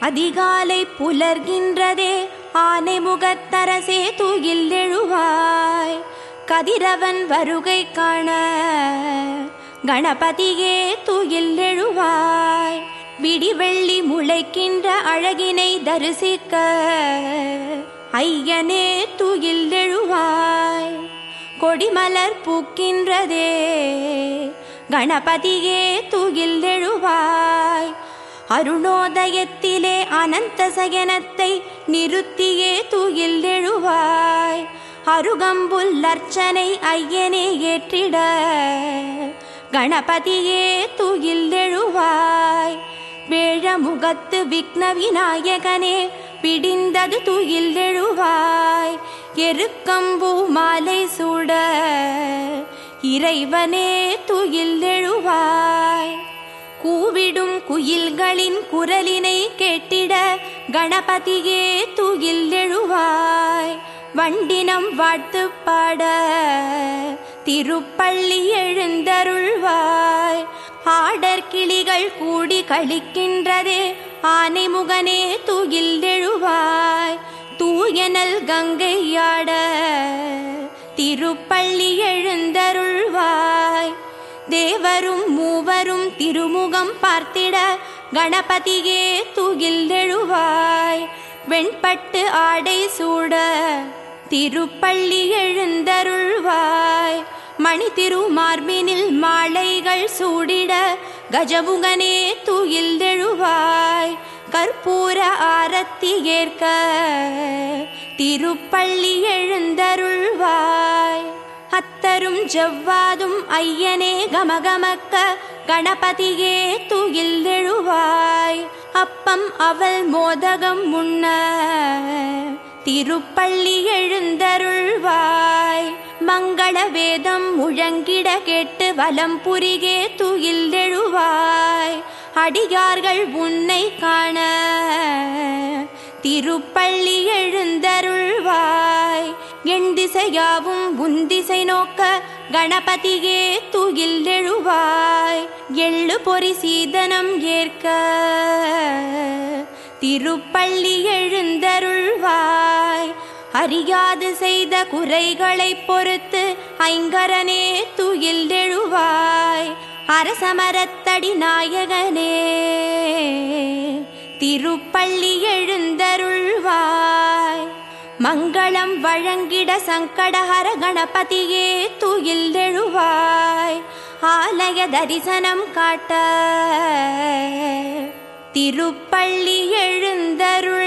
அதிகாலை புலர்கின்றதே ஆனை முகத்தரசே தூயில் எழுவாய். கதிரவன் வருகை காண கணபதியே தூயில் எழுவாய். விடிவெள்ளி முளைக்கின்ற அழகினை தரிசிக்க ஐயனே தூயில் எழுவாய். கொடிமலர் பூக்கின்றதே கணபதியே தூயில் அருணோதயத்திலே அனந்த சயனத்தை நிறுத்தியே தூயில் அருகம்புல் அர்ச்சனை ஐயனே ஏற்றிட. கணபதியே தூயில் வேழமுகத்து விக்ன விநாயகனே பிடிந்தது துயில் எழுவாய் எருக்கம்பூ மாலை சூட. இறைவனே துயில் எழுவாய். கூவிடும் குயில்களின் குரலினை கேட்டிட கணபதியே துயில் எழுவாய். வண்டினம் வாழ்த்து பாட திருப்பள்ளி எழுந்தருள்வாய். ஆடர் கிளிகள் கூடி கழிக்கின்றதே ஆனைமுகனே துயில் எழுவாய். தூயனல் கங்கையாட திருப்பள்ளி எழுந்தருள் தேவரும் மூவரும் திருமுகம் பார்த்திட கணபதியே துகில் எழுவாய் வெண்பட்டு ஆடை சூட திருப்பள்ளி எழுந்தருள்வாய். மணி திருமார்பினில் மாலைகள் சூடிட கஜமுகனே துயில் எழுவாய் கற்பூர ஆரத்தி ஏற்க திருப்பள்ளி எழுந்தருள்வாய். அத்தரும் ஜவ்வாதும் ஐயனே கமகமக்க கணபதியே துயில் எழுவாய். அப்பம் அவள் மோதகம் முன்ன திருப்பள்ளி எழுந்தருள்வாய். மங்கள வேதம் முழங்கிட கேட்டு வலம் புரிகே துயில் எழுவாய். அடியார்கள் உன்னை காண திருப்பள்ளி எழுந்தருள்வாய். என் திசையாவும் உந்திசை நோக்க கணபதியே துயில் எழுவாய். எள்ளு பொறி சீதனம் ஏற்க திருப்பள்ளி எழுந்தருள்வாய். அறியாது செய்த குறைகளை பொறுத்து ஐங்கரனே துயில் எழுவாய். அரசமரத்தடி நாயகனே திருப்பள்ளி எழுந்தருள்வாய். மங்களம் வழங்கிட சங்கடஹர கணபதியே துயில் எழுவாய் ஆலய தரிசனம் காட்ட. திருப்பள்ளி எழுந்தருள்